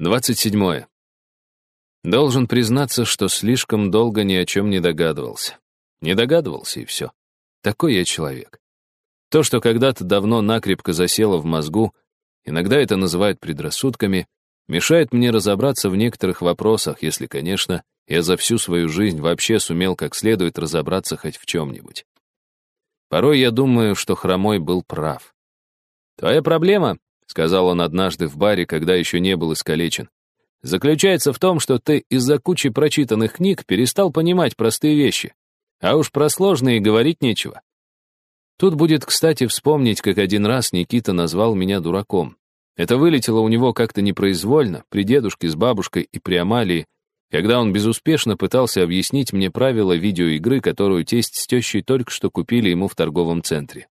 27. Должен признаться, что слишком долго ни о чем не догадывался. Не догадывался, и все. Такой я человек. То, что когда-то давно накрепко засело в мозгу, иногда это называют предрассудками, мешает мне разобраться в некоторых вопросах, если, конечно, я за всю свою жизнь вообще сумел как следует разобраться хоть в чем-нибудь. Порой я думаю, что Хромой был прав. «Твоя проблема сказал он однажды в баре, когда еще не был искалечен, заключается в том, что ты из-за кучи прочитанных книг перестал понимать простые вещи, а уж про сложные говорить нечего. Тут будет, кстати, вспомнить, как один раз Никита назвал меня дураком. Это вылетело у него как-то непроизвольно, при дедушке с бабушкой и при Амалии, когда он безуспешно пытался объяснить мне правила видеоигры, которую тесть с тещей только что купили ему в торговом центре.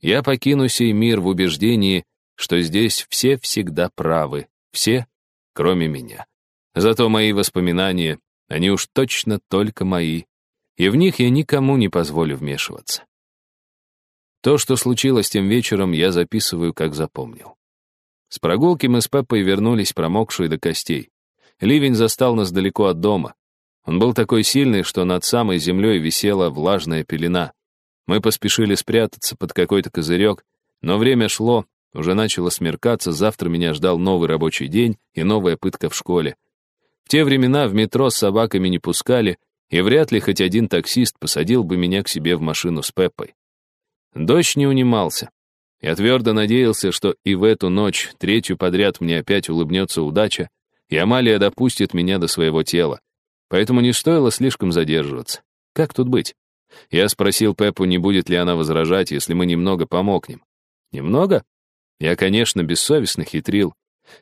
Я покину сей мир в убеждении, что здесь все всегда правы, все, кроме меня. Зато мои воспоминания, они уж точно только мои, и в них я никому не позволю вмешиваться. То, что случилось тем вечером, я записываю, как запомнил. С прогулки мы с Пеппой вернулись промокшие до костей. Ливень застал нас далеко от дома. Он был такой сильный, что над самой землей висела влажная пелена. Мы поспешили спрятаться под какой-то козырек, но время шло, уже начало смеркаться, завтра меня ждал новый рабочий день и новая пытка в школе. В те времена в метро с собаками не пускали, и вряд ли хоть один таксист посадил бы меня к себе в машину с Пеппой. Дождь не унимался. Я твердо надеялся, что и в эту ночь, третью подряд, мне опять улыбнется удача, и Амалия допустит меня до своего тела. Поэтому не стоило слишком задерживаться. Как тут быть? Я спросил Пеппу, не будет ли она возражать, если мы немного помокнем. Немного? Я, конечно, бессовестно хитрил.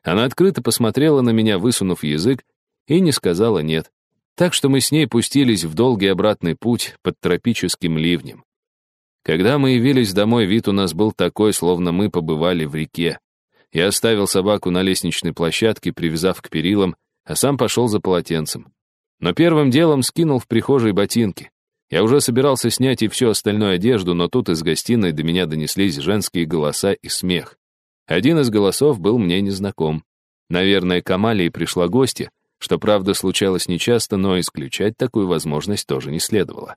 Она открыто посмотрела на меня, высунув язык, и не сказала «нет». Так что мы с ней пустились в долгий обратный путь под тропическим ливнем. Когда мы явились домой, вид у нас был такой, словно мы побывали в реке. Я оставил собаку на лестничной площадке, привязав к перилам, а сам пошел за полотенцем. Но первым делом скинул в прихожей ботинки. Я уже собирался снять и всю остальную одежду, но тут из гостиной до меня донеслись женские голоса и смех. Один из голосов был мне незнаком. Наверное, к Амалии пришла гостья, что, правда, случалось нечасто, но исключать такую возможность тоже не следовало.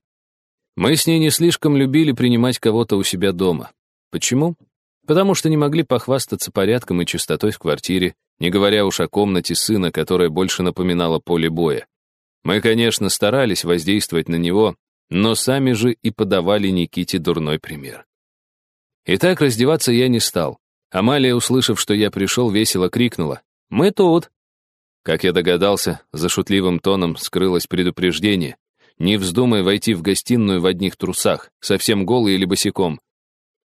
Мы с ней не слишком любили принимать кого-то у себя дома. Почему? Потому что не могли похвастаться порядком и чистотой в квартире, не говоря уж о комнате сына, которая больше напоминала поле боя. Мы, конечно, старались воздействовать на него, но сами же и подавали Никите дурной пример. Итак, раздеваться я не стал. Амалия, услышав, что я пришел, весело крикнула. «Мы тут!» Как я догадался, за шутливым тоном скрылось предупреждение. Не вздумай войти в гостиную в одних трусах, совсем голый или босиком.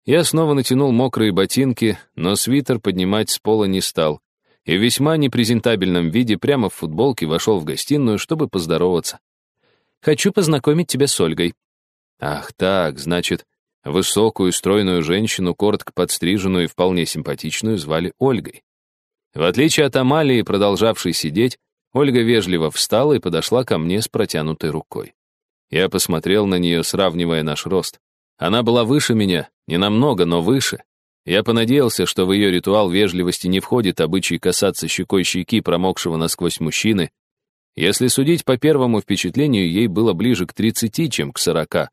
Я снова натянул мокрые ботинки, но свитер поднимать с пола не стал. И в весьма непрезентабельном виде прямо в футболке вошел в гостиную, чтобы поздороваться. «Хочу познакомить тебя с Ольгой». «Ах так, значит, Высокую, стройную женщину, коротко подстриженную и вполне симпатичную, звали Ольгой. В отличие от Амалии, продолжавшей сидеть, Ольга вежливо встала и подошла ко мне с протянутой рукой. Я посмотрел на нее, сравнивая наш рост. Она была выше меня, не намного, но выше. Я понадеялся, что в ее ритуал вежливости не входит обычай касаться щекой щеки промокшего насквозь мужчины. Если судить по первому впечатлению, ей было ближе к 30, чем к 40.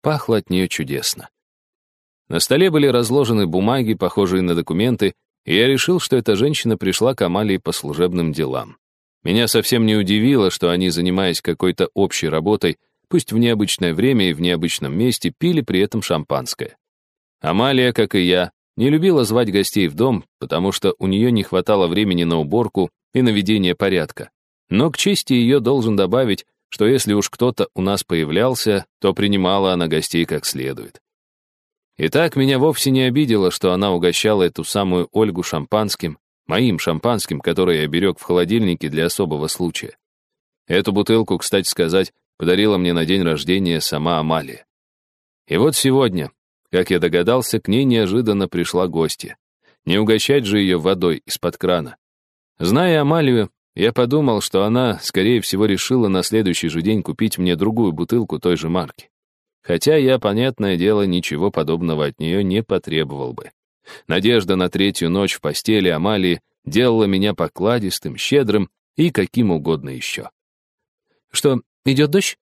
Пахло от нее чудесно. На столе были разложены бумаги, похожие на документы, и я решил, что эта женщина пришла к Амалии по служебным делам. Меня совсем не удивило, что они, занимаясь какой-то общей работой, пусть в необычное время и в необычном месте, пили при этом шампанское. Амалия, как и я, не любила звать гостей в дом, потому что у нее не хватало времени на уборку и наведение порядка. Но к чести ее должен добавить, что если уж кто-то у нас появлялся, то принимала она гостей как следует. И так меня вовсе не обидело, что она угощала эту самую Ольгу шампанским, моим шампанским, которое я берег в холодильнике для особого случая. Эту бутылку, кстати сказать, подарила мне на день рождения сама Амалия. И вот сегодня, как я догадался, к ней неожиданно пришла гостья. Не угощать же ее водой из-под крана. Зная Амалию, я подумал, что она, скорее всего, решила на следующий же день купить мне другую бутылку той же марки. Хотя я, понятное дело, ничего подобного от нее не потребовал бы. Надежда на третью ночь в постели Амалии делала меня покладистым, щедрым и каким угодно еще. «Что, идет дождь?»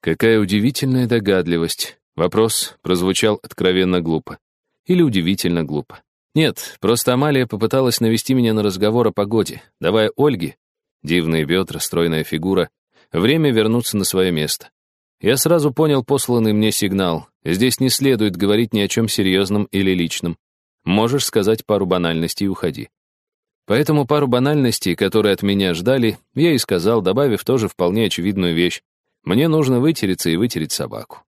Какая удивительная догадливость. Вопрос прозвучал откровенно глупо. Или удивительно глупо. Нет, просто Амалия попыталась навести меня на разговор о погоде, давая Ольге, дивные бедра, стройная фигура, время вернуться на свое место. Я сразу понял посланный мне сигнал. Здесь не следует говорить ни о чем серьезном или личном. Можешь сказать пару банальностей и уходи. Поэтому пару банальностей, которые от меня ждали, я и сказал, добавив тоже вполне очевидную вещь. Мне нужно вытереться и вытереть собаку.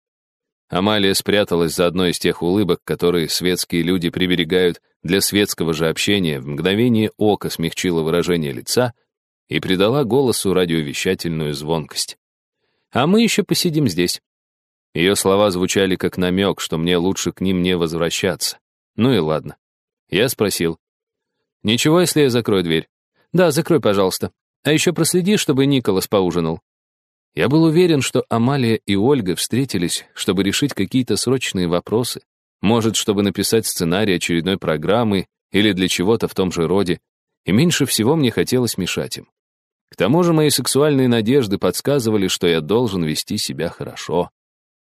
Амалия спряталась за одной из тех улыбок, которые светские люди приберегают для светского же общения, в мгновение ока смягчила выражение лица и придала голосу радиовещательную звонкость. «А мы еще посидим здесь». Ее слова звучали как намек, что мне лучше к ним не возвращаться. Ну и ладно. Я спросил. «Ничего, если я закрою дверь?» «Да, закрой, пожалуйста. А еще проследи, чтобы Николас поужинал». Я был уверен, что Амалия и Ольга встретились, чтобы решить какие-то срочные вопросы. Может, чтобы написать сценарий очередной программы или для чего-то в том же роде. И меньше всего мне хотелось мешать им. К тому же мои сексуальные надежды подсказывали, что я должен вести себя хорошо.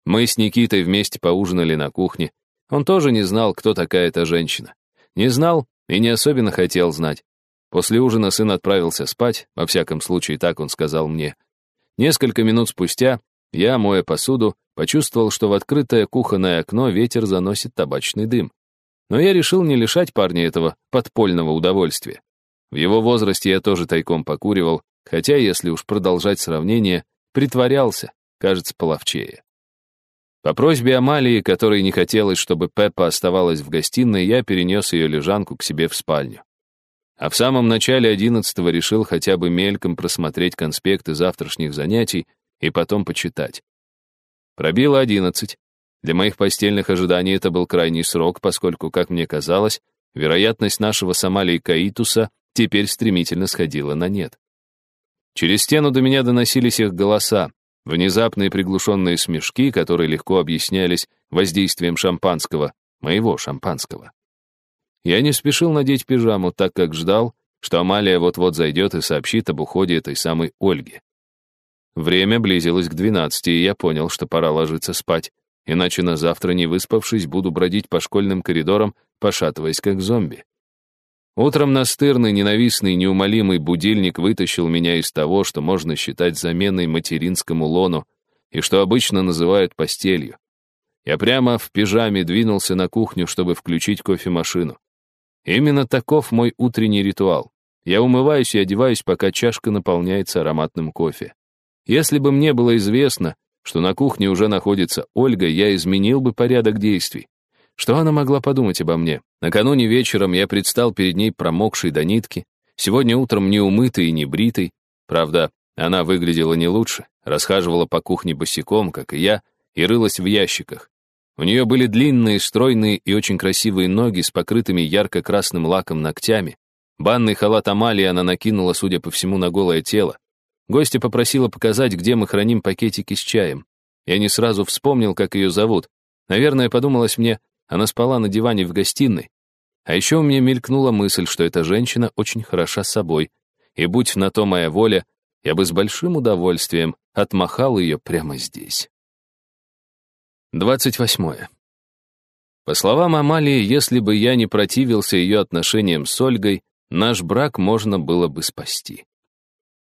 Мы с Никитой вместе поужинали на кухне. Он тоже не знал, кто такая эта женщина. Не знал и не особенно хотел знать. После ужина сын отправился спать, во всяком случае, так он сказал мне. Несколько минут спустя я, моя посуду, почувствовал, что в открытое кухонное окно ветер заносит табачный дым. Но я решил не лишать парня этого подпольного удовольствия. В его возрасте я тоже тайком покуривал, хотя, если уж продолжать сравнение, притворялся, кажется, половчее. По просьбе Амалии, которой не хотелось, чтобы Пеппа оставалась в гостиной, я перенес ее лежанку к себе в спальню. А в самом начале одиннадцатого решил хотя бы мельком просмотреть конспекты завтрашних занятий и потом почитать. Пробило одиннадцать. Для моих постельных ожиданий это был крайний срок, поскольку, как мне казалось, вероятность нашего с Каитуса теперь стремительно сходила на нет. Через стену до меня доносились их голоса, внезапные приглушенные смешки, которые легко объяснялись воздействием шампанского, моего шампанского. Я не спешил надеть пижаму, так как ждал, что Амалия вот-вот зайдет и сообщит об уходе этой самой Ольги. Время близилось к двенадцати, и я понял, что пора ложиться спать, иначе на завтра, не выспавшись, буду бродить по школьным коридорам, пошатываясь как зомби. Утром настырный, ненавистный, неумолимый будильник вытащил меня из того, что можно считать заменой материнскому лону и что обычно называют постелью. Я прямо в пижаме двинулся на кухню, чтобы включить кофемашину. Именно таков мой утренний ритуал. Я умываюсь и одеваюсь, пока чашка наполняется ароматным кофе. Если бы мне было известно, что на кухне уже находится Ольга, я изменил бы порядок действий. Что она могла подумать обо мне? Накануне вечером я предстал перед ней промокшей до нитки, сегодня утром не умытый и не бритый. Правда, она выглядела не лучше, расхаживала по кухне босиком, как и я, и рылась в ящиках. У нее были длинные, стройные и очень красивые ноги с покрытыми ярко-красным лаком ногтями. Банный халат Амалии она накинула, судя по всему, на голое тело. Гостья попросила показать, где мы храним пакетики с чаем. Я не сразу вспомнил, как ее зовут. Наверное, подумалось мне, она спала на диване в гостиной. А еще у меня мелькнула мысль, что эта женщина очень хороша собой. И будь на то моя воля, я бы с большим удовольствием отмахал ее прямо здесь. 28. По словам Амалии, если бы я не противился ее отношениям с Ольгой, наш брак можно было бы спасти.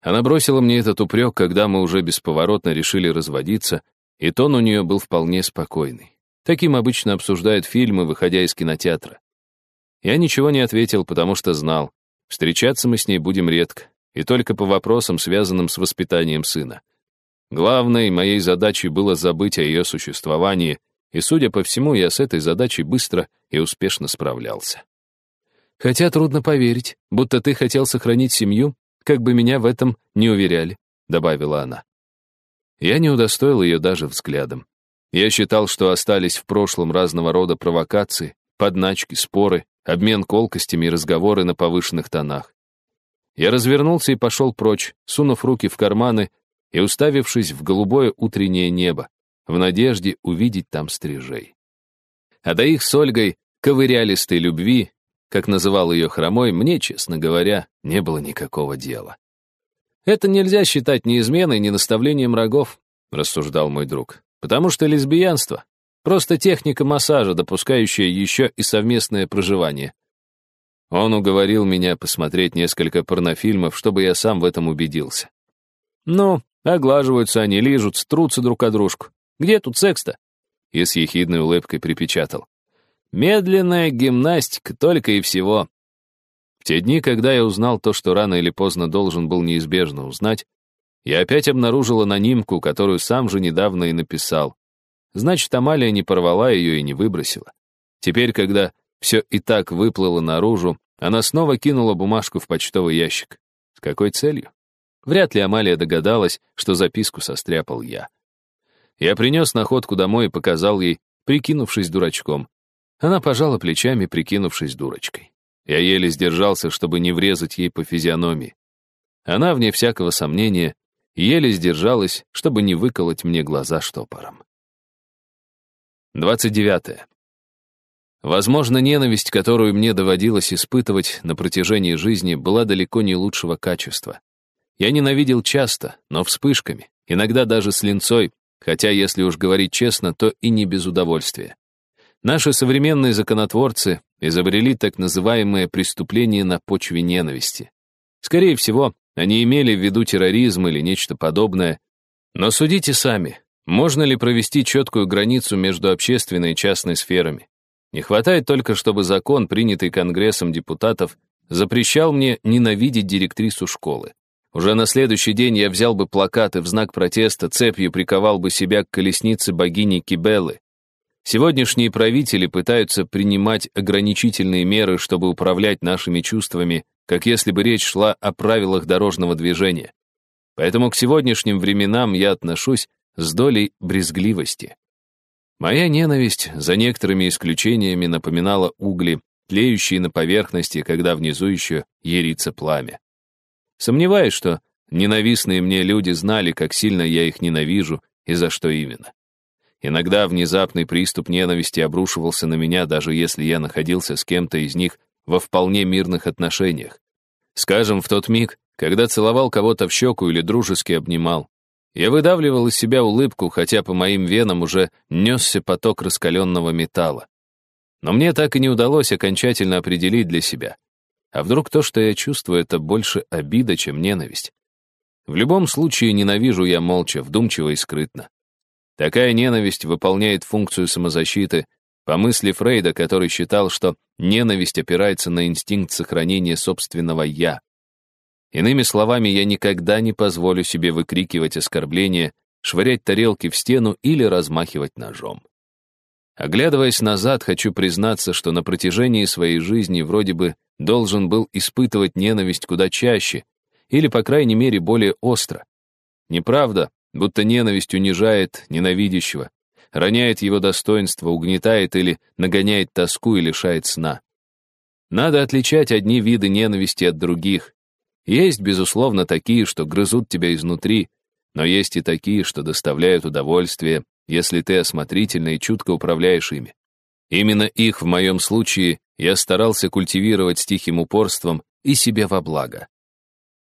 Она бросила мне этот упрек, когда мы уже бесповоротно решили разводиться, и тон у нее был вполне спокойный. Таким обычно обсуждают фильмы, выходя из кинотеатра. Я ничего не ответил, потому что знал, встречаться мы с ней будем редко, и только по вопросам, связанным с воспитанием сына. Главной моей задачей было забыть о ее существовании, и, судя по всему, я с этой задачей быстро и успешно справлялся. «Хотя трудно поверить, будто ты хотел сохранить семью, как бы меня в этом не уверяли», — добавила она. Я не удостоил ее даже взглядом. Я считал, что остались в прошлом разного рода провокации, подначки, споры, обмен колкостями и разговоры на повышенных тонах. Я развернулся и пошел прочь, сунув руки в карманы и уставившись в голубое утреннее небо, в надежде увидеть там стрижей. А до их с Ольгой ковырялистой любви как называл ее хромой, мне, честно говоря, не было никакого дела. «Это нельзя считать ни изменой, ни наставлением врагов», — рассуждал мой друг. «Потому что лесбиянство — просто техника массажа, допускающая еще и совместное проживание. Он уговорил меня посмотреть несколько порнофильмов, чтобы я сам в этом убедился. Ну, оглаживаются они, лижут, трутся друг о дружку. Где тут секс-то? И с ехидной улыбкой припечатал. Медленная гимнастика только и всего. В те дни, когда я узнал то, что рано или поздно должен был неизбежно узнать, я опять обнаружил анонимку, которую сам же недавно и написал. Значит, Амалия не порвала ее и не выбросила. Теперь, когда все и так выплыло наружу, она снова кинула бумажку в почтовый ящик. С какой целью? Вряд ли Амалия догадалась, что записку состряпал я. Я принес находку домой и показал ей, прикинувшись дурачком. Она пожала плечами, прикинувшись дурочкой. Я еле сдержался, чтобы не врезать ей по физиономии. Она, вне всякого сомнения, еле сдержалась, чтобы не выколоть мне глаза штопором. 29. Возможно, ненависть, которую мне доводилось испытывать на протяжении жизни, была далеко не лучшего качества. Я ненавидел часто, но вспышками, иногда даже с линцой, хотя, если уж говорить честно, то и не без удовольствия. Наши современные законотворцы изобрели так называемое преступление на почве ненависти. Скорее всего, они имели в виду терроризм или нечто подобное. Но судите сами, можно ли провести четкую границу между общественной и частной сферами? Не хватает только, чтобы закон, принятый Конгрессом депутатов, запрещал мне ненавидеть директрису школы. Уже на следующий день я взял бы плакаты в знак протеста, цепью приковал бы себя к колеснице богини Кибеллы. Сегодняшние правители пытаются принимать ограничительные меры, чтобы управлять нашими чувствами, как если бы речь шла о правилах дорожного движения. Поэтому к сегодняшним временам я отношусь с долей брезгливости. Моя ненависть, за некоторыми исключениями, напоминала угли, тлеющие на поверхности, когда внизу еще ерится пламя. Сомневаюсь, что ненавистные мне люди знали, как сильно я их ненавижу и за что именно. Иногда внезапный приступ ненависти обрушивался на меня, даже если я находился с кем-то из них во вполне мирных отношениях. Скажем, в тот миг, когда целовал кого-то в щеку или дружески обнимал, я выдавливал из себя улыбку, хотя по моим венам уже несся поток раскаленного металла. Но мне так и не удалось окончательно определить для себя. А вдруг то, что я чувствую, это больше обида, чем ненависть? В любом случае ненавижу я молча, вдумчиво и скрытно. Такая ненависть выполняет функцию самозащиты, по мысли Фрейда, который считал, что ненависть опирается на инстинкт сохранения собственного «я». Иными словами, я никогда не позволю себе выкрикивать оскорбления, швырять тарелки в стену или размахивать ножом. Оглядываясь назад, хочу признаться, что на протяжении своей жизни вроде бы должен был испытывать ненависть куда чаще, или, по крайней мере, более остро. Неправда, будто ненависть унижает ненавидящего, роняет его достоинство, угнетает или нагоняет тоску и лишает сна. Надо отличать одни виды ненависти от других, есть, безусловно, такие, что грызут тебя изнутри, но есть и такие, что доставляют удовольствие, если ты осмотрительно и чутко управляешь ими. Именно их в моем случае я старался культивировать с тихим упорством и себе во благо.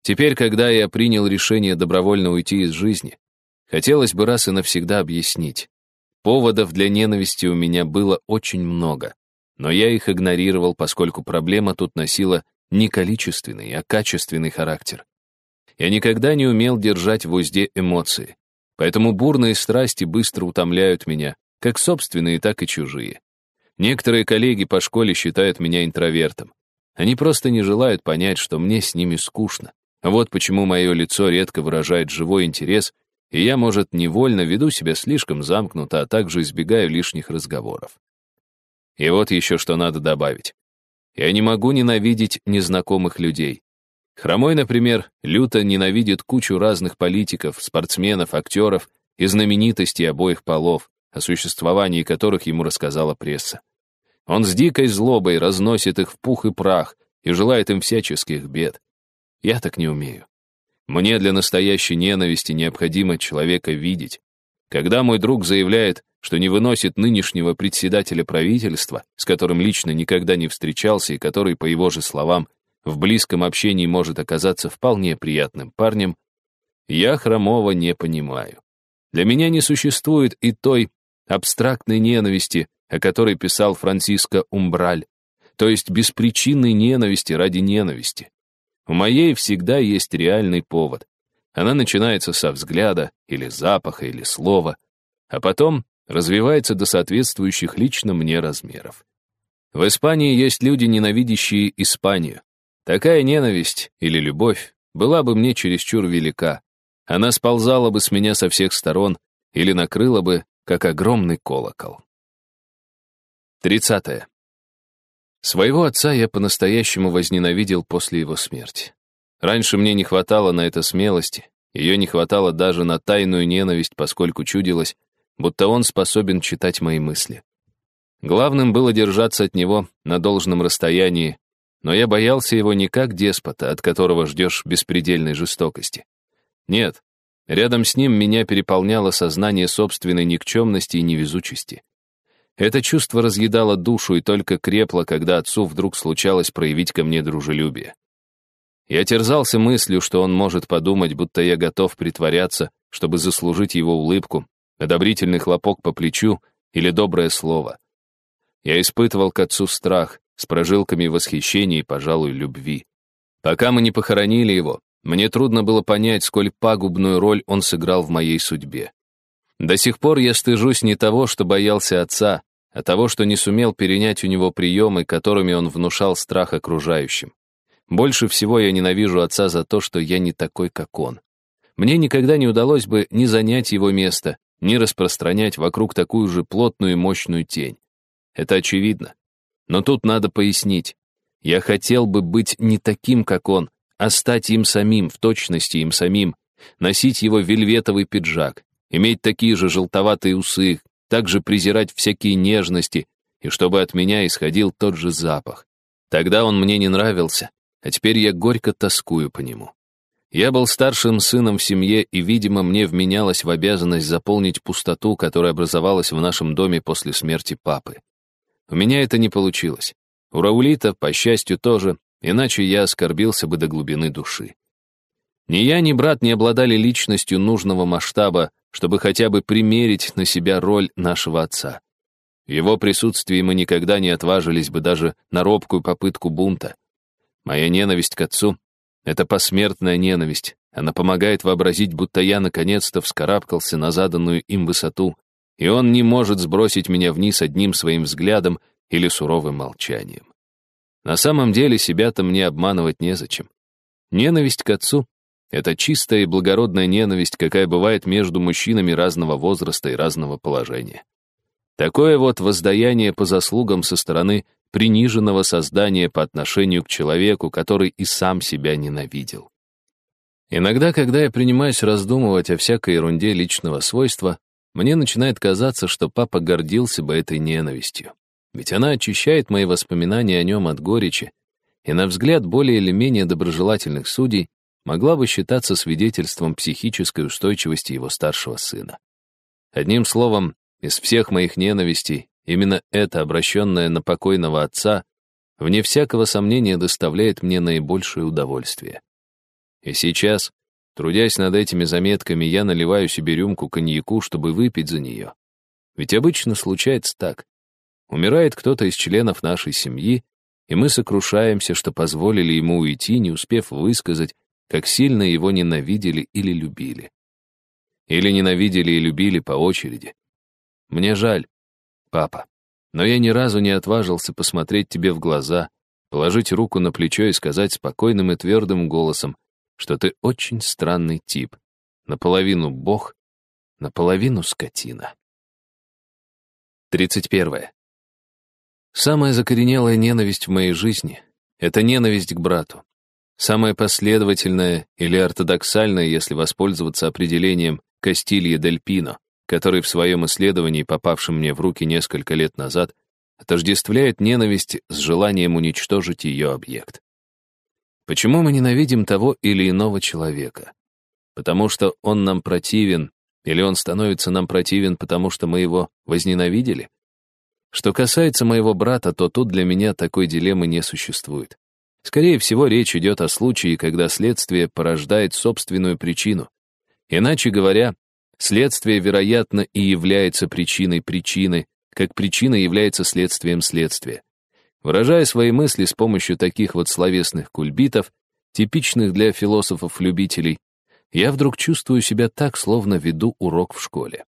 Теперь, когда я принял решение добровольно уйти из жизни, хотелось бы раз и навсегда объяснить. Поводов для ненависти у меня было очень много, но я их игнорировал, поскольку проблема тут носила не количественный, а качественный характер. Я никогда не умел держать в узде эмоции, поэтому бурные страсти быстро утомляют меня, как собственные, так и чужие. Некоторые коллеги по школе считают меня интровертом. Они просто не желают понять, что мне с ними скучно. Вот почему мое лицо редко выражает живой интерес, и я, может, невольно веду себя слишком замкнуто, а также избегаю лишних разговоров. И вот еще что надо добавить. Я не могу ненавидеть незнакомых людей. Хромой, например, люто ненавидит кучу разных политиков, спортсменов, актеров и знаменитостей обоих полов, о существовании которых ему рассказала пресса. Он с дикой злобой разносит их в пух и прах и желает им всяческих бед. Я так не умею. Мне для настоящей ненависти необходимо человека видеть. Когда мой друг заявляет, что не выносит нынешнего председателя правительства, с которым лично никогда не встречался и который, по его же словам, в близком общении может оказаться вполне приятным парнем, я Хромова не понимаю. Для меня не существует и той абстрактной ненависти, о которой писал Франциско Умбраль, то есть беспричинной ненависти ради ненависти. У моей всегда есть реальный повод. Она начинается со взгляда, или запаха, или слова, а потом развивается до соответствующих лично мне размеров. В Испании есть люди, ненавидящие Испанию. Такая ненависть или любовь была бы мне чересчур велика. Она сползала бы с меня со всех сторон или накрыла бы, как огромный колокол. Тридцатое. Своего отца я по-настоящему возненавидел после его смерти. Раньше мне не хватало на это смелости, ее не хватало даже на тайную ненависть, поскольку чудилось, будто он способен читать мои мысли. Главным было держаться от него на должном расстоянии, но я боялся его не как деспота, от которого ждешь беспредельной жестокости. Нет, рядом с ним меня переполняло сознание собственной никчемности и невезучести. Это чувство разъедало душу и только крепло, когда отцу вдруг случалось проявить ко мне дружелюбие. Я терзался мыслью, что он может подумать, будто я готов притворяться, чтобы заслужить его улыбку, одобрительный хлопок по плечу или доброе слово. Я испытывал к отцу страх с прожилками восхищения и, пожалуй, любви. Пока мы не похоронили его, мне трудно было понять, сколь пагубную роль он сыграл в моей судьбе. До сих пор я стыжусь не того, что боялся отца, а того, что не сумел перенять у него приемы, которыми он внушал страх окружающим. Больше всего я ненавижу отца за то, что я не такой, как он. Мне никогда не удалось бы ни занять его место, ни распространять вокруг такую же плотную и мощную тень. Это очевидно. Но тут надо пояснить. Я хотел бы быть не таким, как он, а стать им самим, в точности им самим, носить его вельветовый пиджак, иметь такие же желтоватые усы, также презирать всякие нежности, и чтобы от меня исходил тот же запах. Тогда он мне не нравился, а теперь я горько тоскую по нему. Я был старшим сыном в семье, и, видимо, мне вменялось в обязанность заполнить пустоту, которая образовалась в нашем доме после смерти папы. У меня это не получилось. У Раулита, по счастью, тоже, иначе я оскорбился бы до глубины души. Ни я, ни брат не обладали личностью нужного масштаба, чтобы хотя бы примерить на себя роль нашего отца. В его присутствии мы никогда не отважились бы даже на робкую попытку бунта. Моя ненависть к отцу — это посмертная ненависть. Она помогает вообразить, будто я наконец-то вскарабкался на заданную им высоту, и он не может сбросить меня вниз одним своим взглядом или суровым молчанием. На самом деле себя-то мне обманывать незачем. Ненависть к отцу — это чистая и благородная ненависть, какая бывает между мужчинами разного возраста и разного положения. Такое вот воздаяние по заслугам со стороны приниженного создания по отношению к человеку, который и сам себя ненавидел. Иногда, когда я принимаюсь раздумывать о всякой ерунде личного свойства, мне начинает казаться, что папа гордился бы этой ненавистью. Ведь она очищает мои воспоминания о нем от горечи, и на взгляд более или менее доброжелательных судей могла бы считаться свидетельством психической устойчивости его старшего сына. Одним словом, из всех моих ненавистей Именно это, обращенное на покойного отца, вне всякого сомнения доставляет мне наибольшее удовольствие. И сейчас, трудясь над этими заметками, я наливаю себе рюмку коньяку, чтобы выпить за нее. Ведь обычно случается так. Умирает кто-то из членов нашей семьи, и мы сокрушаемся, что позволили ему уйти, не успев высказать, как сильно его ненавидели или любили. Или ненавидели и любили по очереди. Мне жаль, папа. Но я ни разу не отважился посмотреть тебе в глаза, положить руку на плечо и сказать спокойным и твердым голосом, что ты очень странный тип, наполовину бог, наполовину скотина. 31. Самая закоренелая ненависть в моей жизни — это ненависть к брату. Самая последовательная или ортодоксальная, если воспользоваться определением Кастилье дель Пино который в своем исследовании, попавшем мне в руки несколько лет назад, отождествляет ненависть с желанием уничтожить ее объект. Почему мы ненавидим того или иного человека? Потому что он нам противен, Или он становится нам противен, потому что мы его возненавидели? Что касается моего брата, то тут для меня такой дилеммы не существует. Скорее всего, речь идет о случае, когда следствие порождает собственную причину. Иначе говоря, следствие, вероятно, и является причиной причины, как причина является следствием следствия. Выражая свои мысли с помощью таких вот словесных кульбитов, типичных для философов-любителей, я вдруг чувствую себя так, словно веду урок в школе.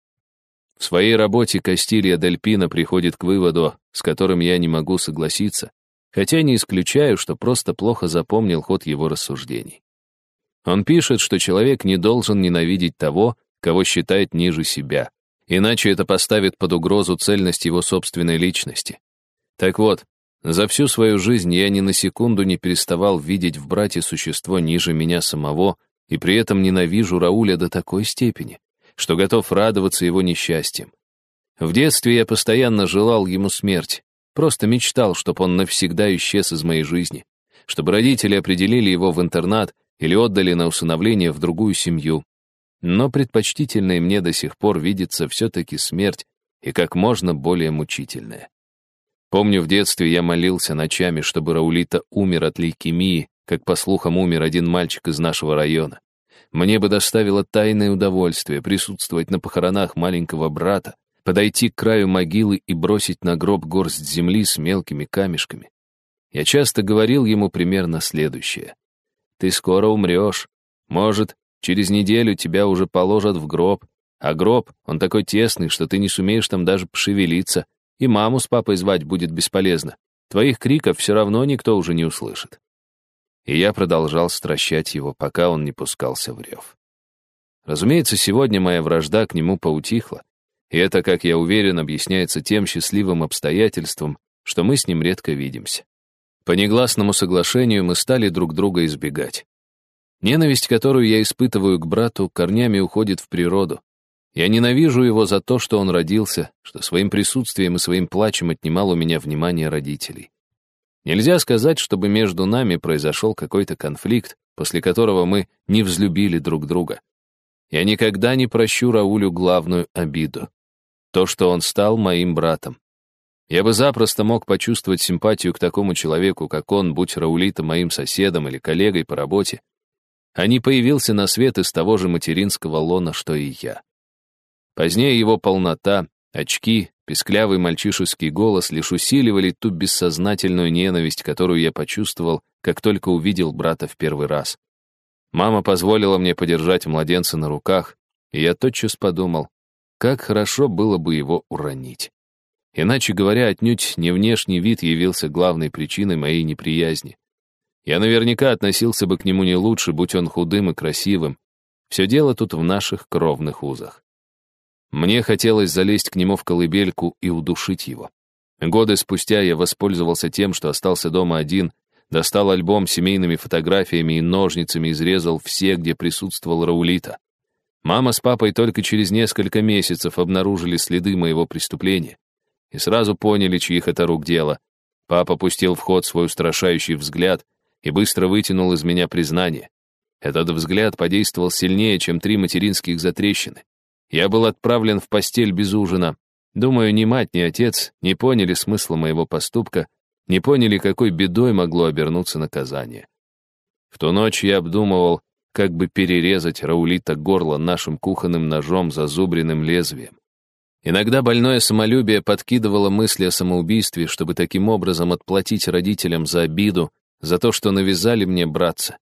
В своей работе Кастилья Дель Пино приходит к выводу, с которым я не могу согласиться, хотя не исключаю, что просто плохо запомнил ход его рассуждений. Он пишет, что человек не должен ненавидеть того, кого считает ниже себя, иначе это поставит под угрозу цельность его собственной личности. Так вот, за всю свою жизнь я ни на секунду не переставал видеть в брате существо ниже меня самого, и при этом ненавижу Рауля до такой степени, что готов радоваться его несчастьем. В детстве я постоянно желал ему смерти, Просто мечтал, чтобы он навсегда исчез из моей жизни, чтобы родители определили его в интернат или отдали на усыновление в другую семью. Но предпочтительной мне до сих пор видится все-таки смерть и как можно более мучительная. Помню, в детстве я молился ночами, чтобы Раулита умер от лейкемии, как, по слухам, умер один мальчик из нашего района. Мне бы доставило тайное удовольствие присутствовать на похоронах маленького брата, подойти к краю могилы и бросить на гроб горсть земли с мелкими камешками. Я часто говорил ему примерно следующее. «Ты скоро умрешь. Может, через неделю тебя уже положат в гроб, а гроб, он такой тесный, что ты не сумеешь там даже пошевелиться, и маму с папой звать будет бесполезно. Твоих криков все равно никто уже не услышит». И я продолжал стращать его, пока он не пускался в рев. Разумеется, сегодня моя вражда к нему поутихла, и это, как я уверен, объясняется тем счастливым обстоятельством, что мы с ним редко видимся. По негласному соглашению мы стали друг друга избегать. Ненависть, которую я испытываю к брату, корнями уходит в природу. Я ненавижу его за то, что он родился, что своим присутствием и своим плачем отнимал у меня внимание родителей. Нельзя сказать, чтобы между нами произошел какой-то конфликт, после которого мы не взлюбили друг друга. Я никогда не прощу Раулю главную обиду то, что он стал моим братом. Я бы запросто мог почувствовать симпатию к такому человеку, как он, будь Раулита моим соседом или коллегой по работе, а не появился на свет из того же материнского лона, что и я. Позднее его полнота, очки, песклявый мальчишеский голос лишь усиливали ту бессознательную ненависть, которую я почувствовал, как только увидел брата в первый раз. Мама позволила мне подержать младенца на руках, и я тотчас подумал, как хорошо было бы его уронить. Иначе говоря, отнюдь не внешний вид явился главной причиной моей неприязни. Я наверняка относился бы к нему не лучше, будь он худым и красивым. Все дело тут в наших кровных узах. Мне хотелось залезть к нему в колыбельку и удушить его. Годы спустя я воспользовался тем, что остался дома один, достал альбом с семейными фотографиями и ножницами изрезал все, где присутствовал Раулита. Мама с папой только через несколько месяцев обнаружили следы моего преступления и сразу поняли, чьих это рук дело. Папа пустил в ход свой устрашающий взгляд и быстро вытянул из меня признание. Этот взгляд подействовал сильнее, чем три материнских затрещины. Я был отправлен в постель без ужина. Думаю, ни мать, ни отец не поняли смысла моего поступка, не поняли, какой бедой могло обернуться наказание. В ту ночь я обдумывал, как бы перерезать Раулита горло нашим кухонным ножом зазубренным лезвием. Иногда больное самолюбие подкидывало мысли о самоубийстве, чтобы таким образом отплатить родителям за обиду, за то, что навязали мне братца.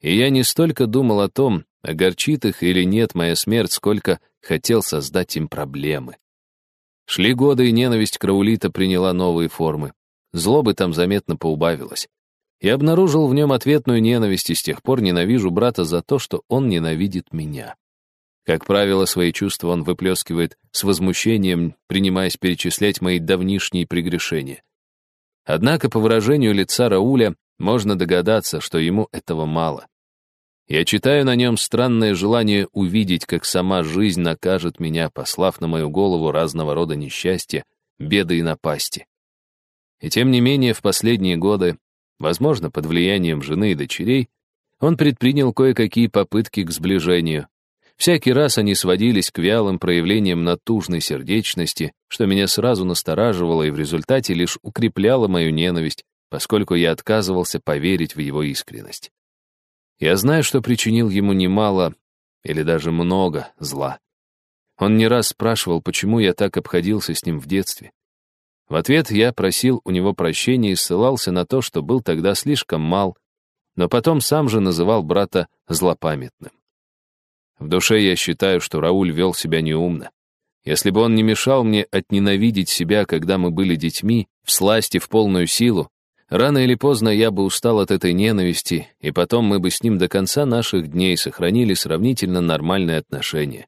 И я не столько думал о том, огорчит их или нет моя смерть, сколько хотел создать им проблемы. Шли годы, и ненависть к Раулита приняла новые формы. Злобы там заметно поубавилось. Я обнаружил в нем ответную ненависть и с тех пор ненавижу брата за то, что он ненавидит меня. Как правило, свои чувства он выплескивает с возмущением, принимаясь перечислять мои давнишние прегрешения. Однако по выражению лица Рауля можно догадаться, что ему этого мало. Я читаю на нем странное желание увидеть, как сама жизнь накажет меня, послав на мою голову разного рода несчастья, беды и напасти. И тем не менее, в последние годы Возможно, под влиянием жены и дочерей, он предпринял кое-какие попытки к сближению. Всякий раз они сводились к вялым проявлениям натужной сердечности, что меня сразу настораживало и в результате лишь укрепляло мою ненависть, поскольку я отказывался поверить в его искренность. Я знаю, что причинил ему немало или даже много зла. Он не раз спрашивал, почему я так обходился с ним в детстве. В ответ я просил у него прощения и ссылался на то, что был тогда слишком мал, но потом сам же называл брата злопамятным. В душе я считаю, что Рауль вел себя неумно. Если бы он не мешал мне отненавидеть себя, когда мы были детьми, в сласти в полную силу, рано или поздно я бы устал от этой ненависти, и потом мы бы с ним до конца наших дней сохранили сравнительно нормальные отношения.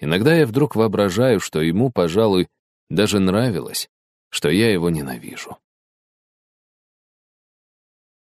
Иногда я вдруг воображаю, что ему, пожалуй, даже нравилось, что я его ненавижу.